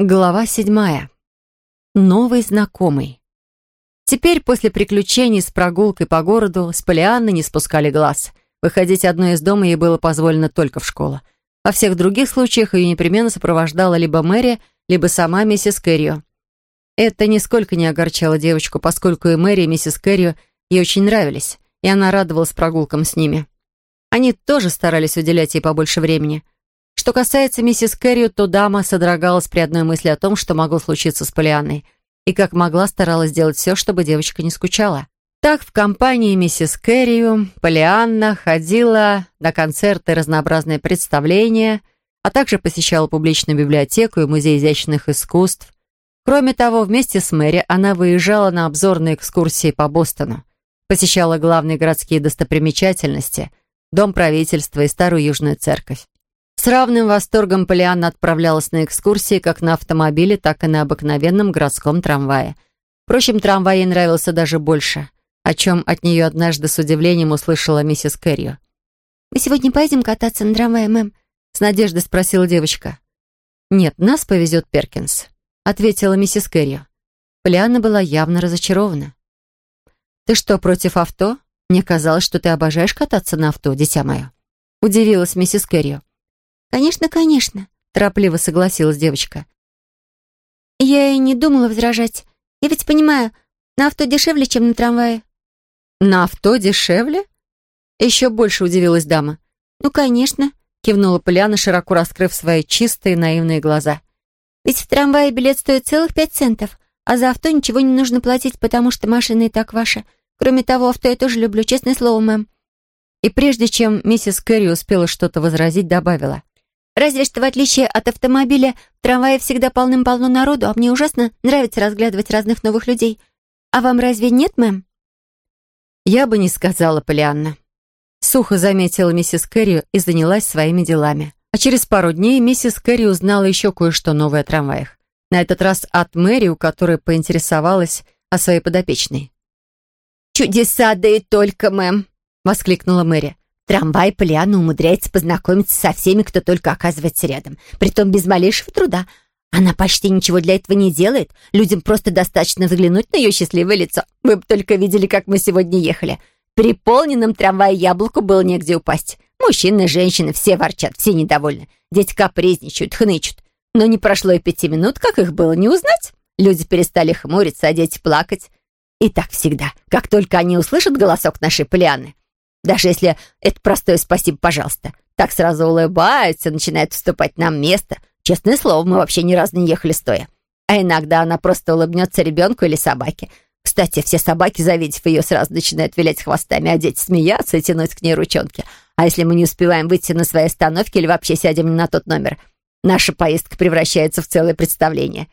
Глава седьмая. Новый знакомый. Теперь, после приключений с прогулкой по городу, с Полианны не спускали глаз. Выходить одной из дома ей было позволено только в школу. Во всех других случаях ее непременно сопровождала либо Мэри, либо сама миссис Кэррио. Это нисколько не огорчало девочку, поскольку и Мэри, и миссис Кэррио ей очень нравились, и она радовалась прогулкам с ними. Они тоже старались уделять ей побольше времени – что касается миссис Кэррио, то дама содрогалась при одной мысли о том, что могло случиться с Полианной, и как могла старалась сделать все, чтобы девочка не скучала. Так в компании миссис Кэррио Полианна ходила на концерты разнообразные представления, а также посещала публичную библиотеку и музей изящных искусств. Кроме того, вместе с Мэри она выезжала на обзорные экскурсии по Бостону, посещала главные городские достопримечательности, Дом правительства и Старую Южную церковь. С равным восторгом Полианна отправлялась на экскурсии как на автомобиле, так и на обыкновенном городском трамвае. Впрочем, трамвай ей нравился даже больше, о чем от нее однажды с удивлением услышала миссис Кэррио. «Мы сегодня поедем кататься на трамвае, мэм?» — с надеждой спросила девочка. «Нет, нас повезет Перкинс», — ответила миссис Кэррио. Полианна была явно разочарована. «Ты что, против авто? Мне казалось, что ты обожаешь кататься на авто, дитя мое». Удивилась миссис Кэррио. «Конечно, конечно», — торопливо согласилась девочка. «Я и не думала возражать. Я ведь понимаю, на авто дешевле, чем на трамвае». «На авто дешевле?» Еще больше удивилась дама. «Ну, конечно», — кивнула Поляна, широко раскрыв свои чистые наивные глаза. «Ведь в трамвае билет стоит целых пять центов, а за авто ничего не нужно платить, потому что машина и так ваша. Кроме того, авто я тоже люблю, честное слово, мэм». И прежде чем миссис Кэрри успела что-то возразить, добавила. Разве что в отличие от автомобиля, в трамвае всегда полным-полно народу, а мне ужасно нравится разглядывать разных новых людей. А вам разве нет, мэм?» «Я бы не сказала, Полианна». Сухо заметила миссис Кэрри и занялась своими делами. А через пару дней миссис Кэрри узнала еще кое-что новое о трамваях. На этот раз от Мэри, у которой поинтересовалась о своей подопечной. «Чудеса, да и только, мэм!» — воскликнула Мэри. Трамвай Полиана умудряется познакомиться со всеми, кто только оказывается рядом, притом без малейшего труда. Она почти ничего для этого не делает. Людям просто достаточно взглянуть на ее счастливое лицо. Вы бы только видели, как мы сегодня ехали. В переполненном трамвае яблоку было негде упасть. Мужчины, женщины, все ворчат, все недовольны. Дети капризничают, хнычут. Но не прошло и пяти минут, как их было не узнать. Люди перестали хмуриться, а дети плакать. И так всегда, как только они услышат голосок нашей Полианы. Даже если это простое «спасибо, пожалуйста». Так сразу улыбаются, начинают вступать на место. Честное слово, мы вообще ни разу не ехали стоя. А иногда она просто улыбнется ребенку или собаке. Кстати, все собаки, завидев ее, сразу начинают вилять хвостами, а дети смеяться и тянуть к ней ручонки. А если мы не успеваем выйти на свои остановки или вообще сядем не на тот номер, наша поездка превращается в целое представление.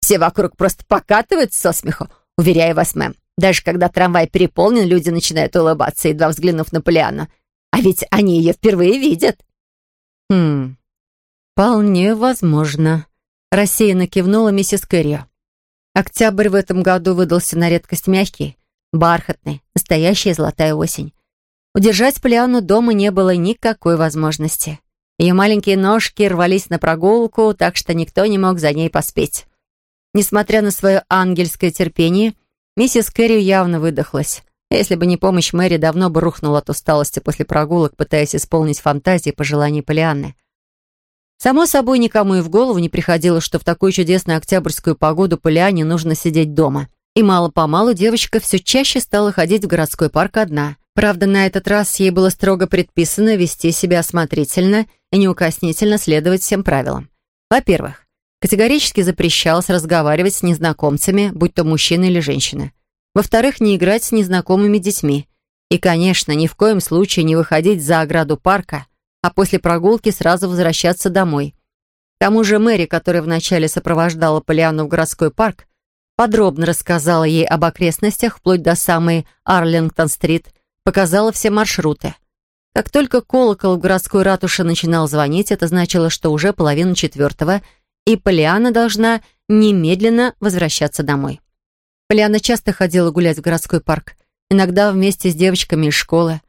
Все вокруг просто покатываются со смеху. Уверяю вас, мэм, даже когда трамвай переполнен, люди начинают улыбаться, едва взглянув на Полиану. А ведь они ее впервые видят. «Хм, вполне возможно», — рассеянно кивнула миссис Кэррио. Октябрь в этом году выдался на редкость мягкий, бархатный, настоящая золотая осень. Удержать Полиану дома не было никакой возможности. Ее маленькие ножки рвались на прогулку, так что никто не мог за ней поспеть. Несмотря на свое ангельское терпение, Миссис Кэрри явно выдохлась. Если бы не помощь Мэри, давно бы рухнула от усталости после прогулок, пытаясь исполнить фантазии и пожелания Полианны. Само собой, никому и в голову не приходило, что в такую чудесную октябрьскую погоду Полиане нужно сидеть дома. И мало-помалу девочка все чаще стала ходить в городской парк одна. Правда, на этот раз ей было строго предписано вести себя осмотрительно и неукоснительно следовать всем правилам. Во-первых, Категорически запрещалось разговаривать с незнакомцами, будь то мужчина или женщина. Во-вторых, не играть с незнакомыми детьми. И, конечно, ни в коем случае не выходить за ограду парка, а после прогулки сразу возвращаться домой. К тому же Мэри, которая вначале сопровождала Полиану в городской парк, подробно рассказала ей об окрестностях, вплоть до самой Арлингтон-стрит, показала все маршруты. Как только колокол в городской ратуше начинал звонить, это значило, что уже половина четвертого — и Полиана должна немедленно возвращаться домой. Полиана часто ходила гулять в городской парк, иногда вместе с девочками из школы,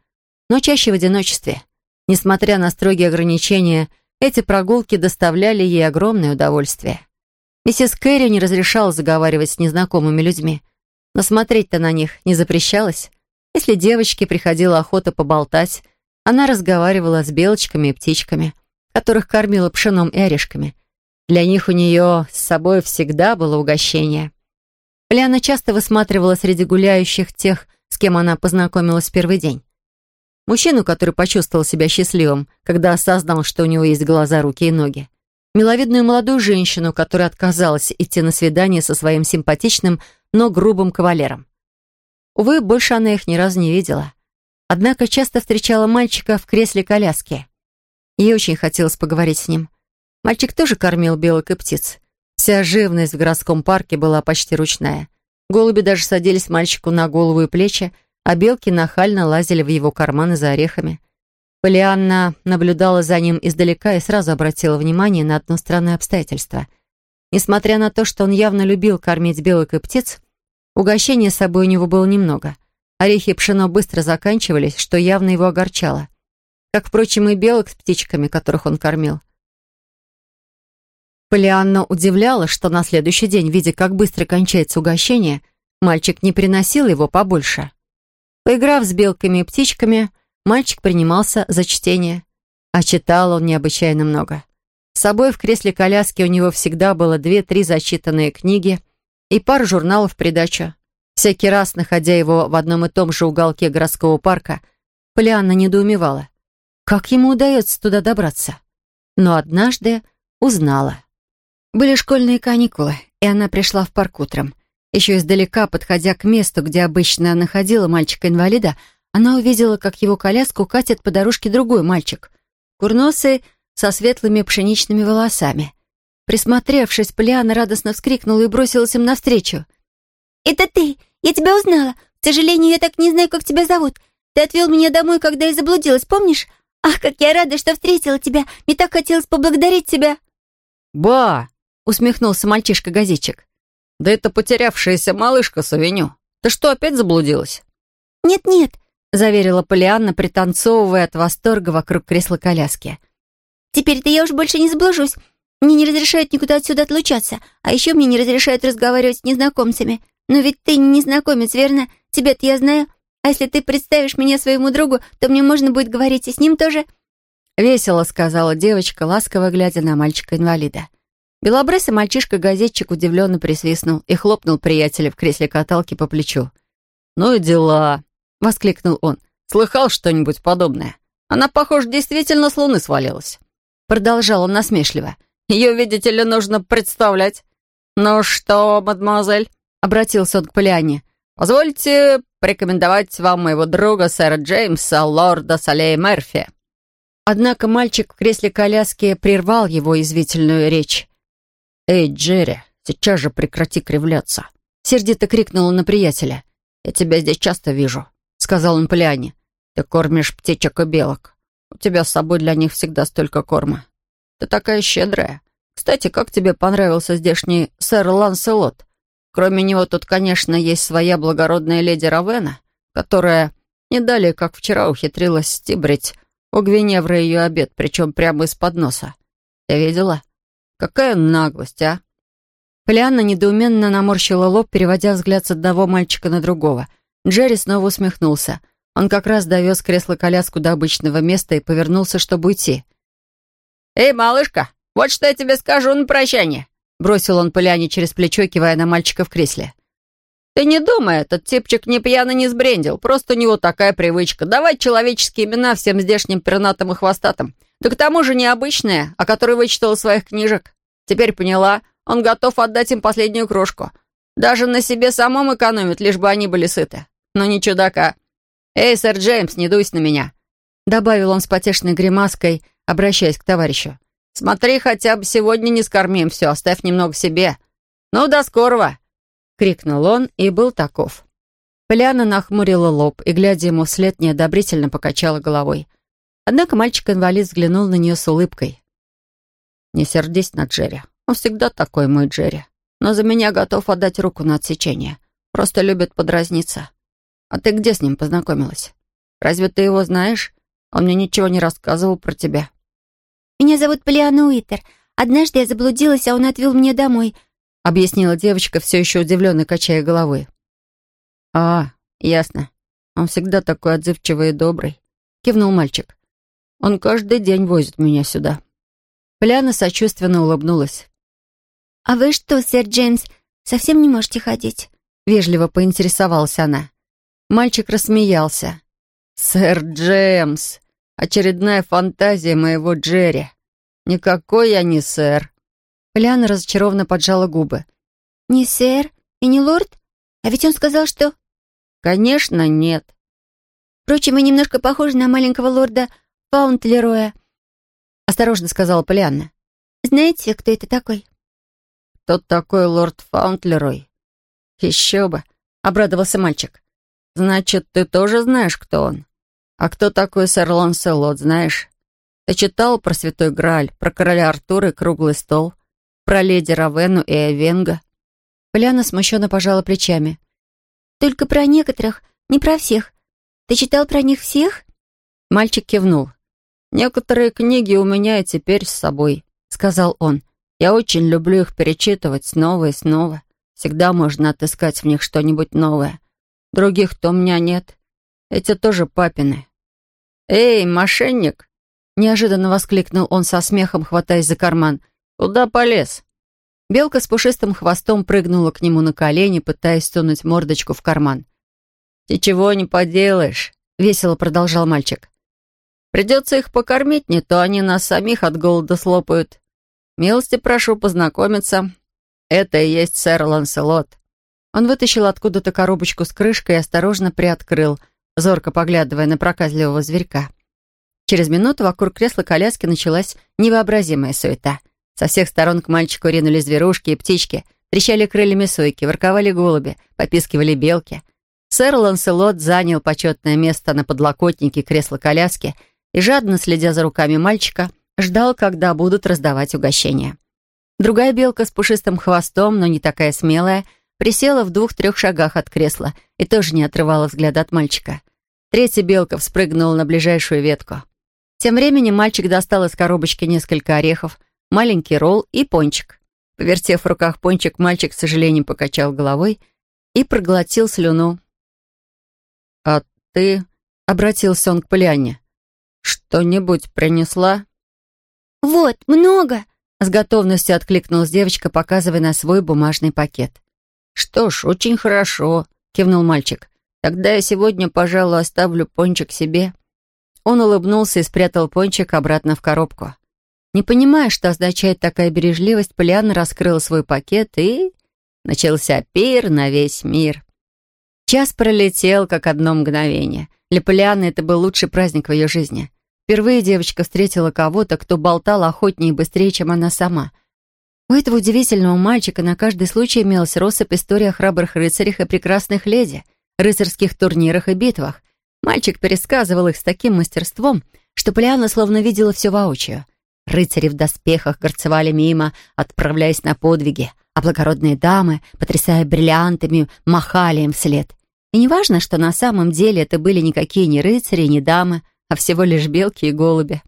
но чаще в одиночестве. Несмотря на строгие ограничения, эти прогулки доставляли ей огромное удовольствие. Миссис Кэрри не разрешала заговаривать с незнакомыми людьми. Но смотреть-то на них не запрещалось. Если девочке приходила охота поболтать, она разговаривала с белочками и птичками, которых кормила пшеном и орешками. Для них у нее с собой всегда было угощение. Полиана часто высматривала среди гуляющих тех, с кем она познакомилась в первый день. Мужчину, который почувствовал себя счастливым, когда осознал, что у него есть глаза, руки и ноги. Миловидную молодую женщину, которая отказалась идти на свидание со своим симпатичным, но грубым кавалером. Увы, больше она их ни разу не видела. Однако часто встречала мальчика в кресле коляски. Ей очень хотелось поговорить с ним. Мальчик тоже кормил белок и птиц. Вся живность в городском парке была почти ручная. Голуби даже садились мальчику на голову и плечи, а белки нахально лазили в его карманы за орехами. Полианна наблюдала за ним издалека и сразу обратила внимание на одно странное обстоятельство. Несмотря на то, что он явно любил кормить белок и птиц, Угощения с собой у него было немного. Орехи и пшено быстро заканчивались, что явно его огорчало. Как, впрочем, и белок с птичками, которых он кормил. Полианна удивляла, что на следующий день, видя, как быстро кончается угощение, мальчик не приносил его побольше. Поиграв с белками и птичками, мальчик принимался за чтение. А читал он необычайно много. С собой в кресле коляски у него всегда было две-три зачитанные книги — и пару журналов в придачу. Всякий раз, находя его в одном и том же уголке городского парка, Полианна недоумевала, как ему удается туда добраться. Но однажды узнала. Были школьные каникулы, и она пришла в парк утром. Еще издалека, подходя к месту, где обычно находила мальчика-инвалида, она увидела, как его коляску катит по дорожке другой мальчик, курносый, со светлыми пшеничными волосами. Присмотревшись, Полиана радостно вскрикнула и бросилась им навстречу. «Это ты! Я тебя узнала! К сожалению, я так не знаю, как тебя зовут. Ты отвел меня домой, когда я заблудилась, помнишь? Ах, как я рада, что встретила тебя! Мне так хотелось поблагодарить тебя!» «Ба!» — усмехнулся мальчишка-газетчик. «Да это потерявшаяся малышка Савеню. Ты что, опять заблудилась?» «Нет-нет», — заверила Полианна, пританцовывая от восторга вокруг кресла коляски. «Теперь-то я уж больше не заблужусь. Мне не разрешают никуда отсюда отлучаться, а еще мне не разрешают разговаривать с незнакомцами. Но ведь ты не незнакомец, верно? Тебя-то я знаю. А если ты представишь меня своему другу, то мне можно будет говорить и с ним тоже». Весело сказала девочка, ласково глядя на мальчика-инвалида. Белобрысый мальчишка-газетчик удивленно присвистнул и хлопнул приятеля в кресле каталки по плечу. «Ну и дела!» — воскликнул он. «Слыхал что-нибудь подобное? Она, похоже, действительно с луны свалилась». Продолжал он насмешливо. Ее, видите ли, нужно представлять. Ну что, мадемуазель, обратился он к Полиане, позвольте порекомендовать вам моего друга сэра Джеймса, лорда Салей Мерфи. Однако мальчик в кресле коляски прервал его извительную речь. «Эй, Джерри, сейчас же прекрати кривляться!» Сердито крикнула на приятеля. «Я тебя здесь часто вижу», — сказал он Полиане. «Ты кормишь птичек и белок. У тебя с собой для них всегда столько корма. Ты такая щедрая. Кстати, как тебе понравился здешний сэр Ланселот? Кроме него тут, конечно, есть своя благородная леди Равена, которая не далее, как вчера, ухитрилась стибрить у Гвиневры ее обед, причем прямо из-под носа. Ты видела? Какая наглость, а? Полианна недоуменно наморщила лоб, переводя взгляд с одного мальчика на другого. Джерри снова усмехнулся. Он как раз довез кресло-коляску до обычного места и повернулся, чтобы уйти. «Эй, малышка, вот что я тебе скажу на прощание!» Бросил он Поляне через плечо, кивая на мальчика в кресле. «Ты не думай, этот типчик не пьяно не сбрендил. Просто у него такая привычка. Давать человеческие имена всем здешним пернатым и хвостатым. Да к тому же необычные, о которой вычитал из своих книжек. Теперь поняла, он готов отдать им последнюю крошку. Даже на себе самом экономит, лишь бы они были сыты. Но не чудака. Эй, сэр Джеймс, не дуйся на меня!» Добавил он с потешной гримаской — обращаясь к товарищу. «Смотри, хотя бы сегодня не скормим все, оставь немного себе. Ну, до скорого!» — крикнул он и был таков. Поляна нахмурила лоб и, глядя ему вслед, неодобрительно покачала головой. Однако мальчик-инвалид взглянул на нее с улыбкой. «Не сердись на Джерри. Он всегда такой мой Джерри. Но за меня готов отдать руку на отсечение. Просто любит подразниться. А ты где с ним познакомилась? Разве ты его знаешь? Он мне ничего не рассказывал про тебя». «Меня зовут Полиана Уитер. Однажды я заблудилась, а он отвел меня домой. объяснила девочка, все еще удивленно качая головой. «А, ясно. Он всегда такой отзывчивый и добрый», — кивнул мальчик. «Он каждый день возит меня сюда». Поляна сочувственно улыбнулась. «А вы что, сэр Джеймс, совсем не можете ходить?» Вежливо поинтересовалась она. Мальчик рассмеялся. «Сэр Джеймс, очередная фантазия моего Джерри. Никакой я не сэр». Поляна разочарованно поджала губы. «Не сэр и не лорд? А ведь он сказал, что...» «Конечно, нет». «Впрочем, вы немножко похожи на маленького лорда Фаунтлероя», — осторожно сказала Полианна. «Знаете, кто это такой?» «Кто такой лорд Фаунтлерой?» «Еще бы!» — обрадовался мальчик. «Значит, ты тоже знаешь, кто он? А кто такой сэр Ланселот, знаешь? Ты читал про Святой Грааль, про короля Артура и круглый стол, про леди Равену и Эвенга?» Поляна смущенно пожала плечами. «Только про некоторых, не про всех. Ты читал про них всех?» Мальчик кивнул. «Некоторые книги у меня и теперь с собой», — сказал он. «Я очень люблю их перечитывать снова и снова. Всегда можно отыскать в них что-нибудь новое. Других-то у меня нет. Эти тоже папины. «Эй, мошенник!» Неожиданно воскликнул он со смехом, хватаясь за карман. «Куда полез?» Белка с пушистым хвостом прыгнула к нему на колени, пытаясь сунуть мордочку в карман. «Ты чего не поделаешь?» — весело продолжал мальчик. «Придется их покормить, не то они нас самих от голода слопают. Милости прошу познакомиться. «Это и есть сэр Ланселот». Он вытащил откуда-то коробочку с крышкой и осторожно приоткрыл, зорко поглядывая на проказливого зверька. Через минуту вокруг кресла коляски началась невообразимая суета. Со всех сторон к мальчику ринулись зверушки и птички, трещали крыльями сойки, ворковали голуби, попискивали белки. Сэр Ланселот занял почетное место на подлокотнике кресла коляски и, жадно следя за руками мальчика, ждал, когда будут раздавать угощения. Другая белка с пушистым хвостом, но не такая смелая, присела в двух-трех шагах от кресла и тоже не отрывала взгляда от мальчика. Третья белка вспрыгнула на ближайшую ветку. Тем временем мальчик достал из коробочки несколько орехов, маленький ролл и пончик. Повертев в руках пончик, мальчик, с сожалением, покачал головой и проглотил слюну. «А ты...» — обратился он к Полиане. «Что-нибудь принесла?» «Вот, много!» С готовностью откликнулась девочка, показывая на свой бумажный пакет. «Что ж, очень хорошо», — кивнул мальчик. «Тогда я сегодня, пожалуй, оставлю пончик себе». Он улыбнулся и спрятал пончик обратно в коробку. Не понимая, что означает такая бережливость, Полианна раскрыла свой пакет и... Начался пир на весь мир. Час пролетел, как одно мгновение. Для Полианны это был лучший праздник в ее жизни. Впервые девочка встретила кого-то, кто болтал охотнее и быстрее, чем она сама. У этого удивительного мальчика на каждый случай имелась россыпь историй о храбрых рыцарях и прекрасных леди, рыцарских турнирах и битвах. Мальчик пересказывал их с таким мастерством, что Полиана словно видела все воочию. Рыцари в доспехах горцевали мимо, отправляясь на подвиги, а благородные дамы, потрясая бриллиантами, махали им вслед. И неважно, что на самом деле это были никакие не рыцари, не дамы, а всего лишь белки и голуби.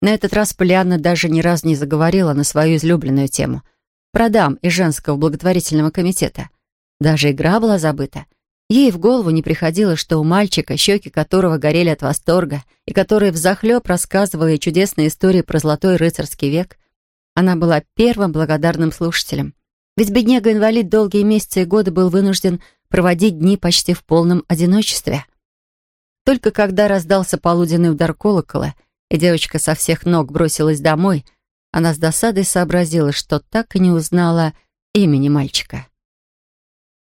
На этот раз Полианна даже ни разу не заговорила на свою излюбленную тему — про дам из женского благотворительного комитета. Даже игра была забыта. Ей в голову не приходило, что у мальчика, щеки которого горели от восторга, и который взахлеб рассказывал ей чудесные истории про золотой рыцарский век, она была первым благодарным слушателем. Ведь бедняга-инвалид долгие месяцы и годы был вынужден проводить дни почти в полном одиночестве — только когда раздался полуденный удар колокола, и девочка со всех ног бросилась домой, она с досадой сообразила, что так и не узнала имени мальчика.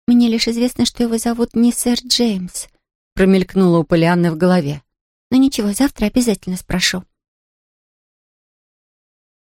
«Мне лишь известно, что его зовут не сэр Джеймс», промелькнула у Полианны в голове. «Но ничего, завтра обязательно спрошу».